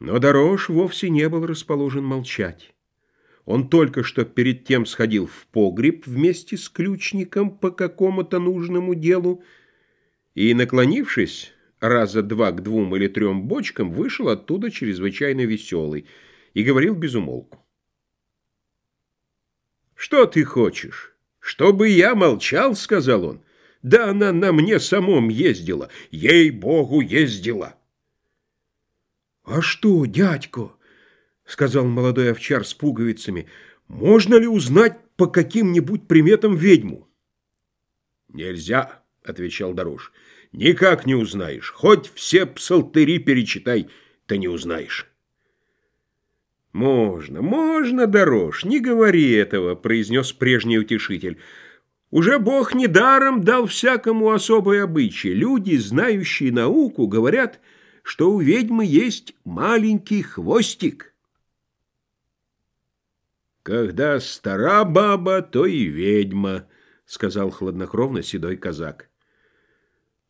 Но Дорож вовсе не был расположен молчать. Он только что перед тем сходил в погреб вместе с ключником по какому-то нужному делу и, наклонившись раза два к двум или трем бочкам, вышел оттуда чрезвычайно веселый и говорил без умолку. «Что ты хочешь? Чтобы я молчал?» — сказал он. «Да она на мне самом ездила. Ей-богу, ездила!» «А что, дядько?» — сказал молодой овчар с пуговицами. «Можно ли узнать по каким-нибудь приметам ведьму?» «Нельзя», — отвечал Дорож. «Никак не узнаешь. Хоть все псалтыри перечитай, ты не узнаешь». «Можно, можно, Дорож, не говори этого», — произнес прежний утешитель. «Уже Бог недаром дал всякому особый обычай. Люди, знающие науку, говорят...» что у ведьмы есть маленький хвостик. «Когда стара баба, то и ведьма», — сказал хладнокровно седой казак.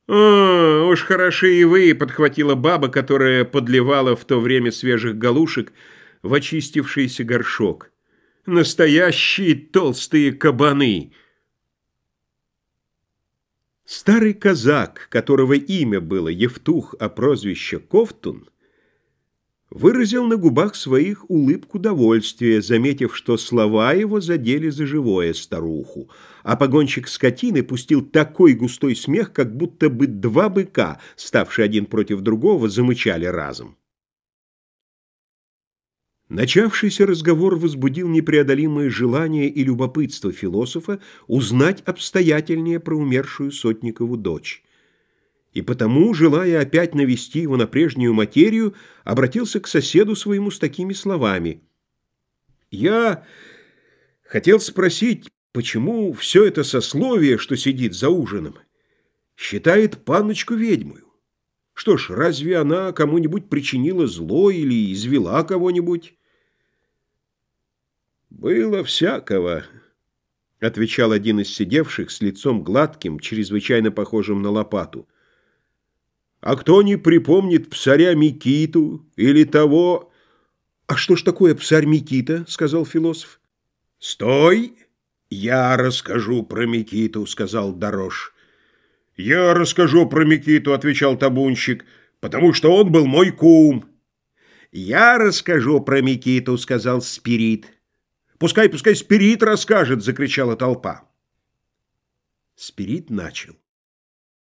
«О, уж хороши и вы», — подхватила баба, которая подливала в то время свежих галушек в очистившийся горшок. «Настоящие толстые кабаны!» Старый казак, которого имя было Евтух, а прозвище Ковтун, выразил на губах своих улыбку довольствия, заметив, что слова его задели за живое старуху, а погонщик скотины пустил такой густой смех, как будто бы два быка, ставшие один против другого, замычали разом. Начавшийся разговор возбудил непреодолимое желание и любопытство философа узнать обстоятельнее про умершую Сотникову дочь. И потому, желая опять навести его на прежнюю материю, обратился к соседу своему с такими словами. «Я хотел спросить, почему все это сословие, что сидит за ужином, считает панночку ведьмою? Что ж, разве она кому-нибудь причинила зло или извела кого-нибудь?» «Было всякого», — отвечал один из сидевших с лицом гладким, чрезвычайно похожим на лопату. «А кто не припомнит псаря Микиту или того...» «А что ж такое псарь Микита?» — сказал философ. «Стой! Я расскажу про Микиту», — сказал Дорож. «Я расскажу про Микиту», — отвечал табунщик, «потому что он был мой кум». «Я расскажу про Микиту», — сказал Спирит. «Пускай, пускай Спирит расскажет!» — закричала толпа. Спирит начал.